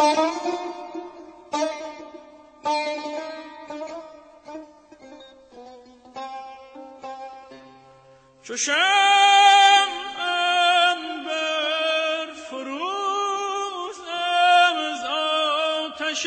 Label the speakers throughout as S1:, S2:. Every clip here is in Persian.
S1: چو شمعم بر فروزم از آتش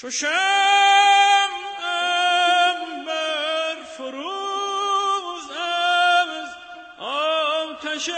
S1: چو شمعم بر فروزم از آتش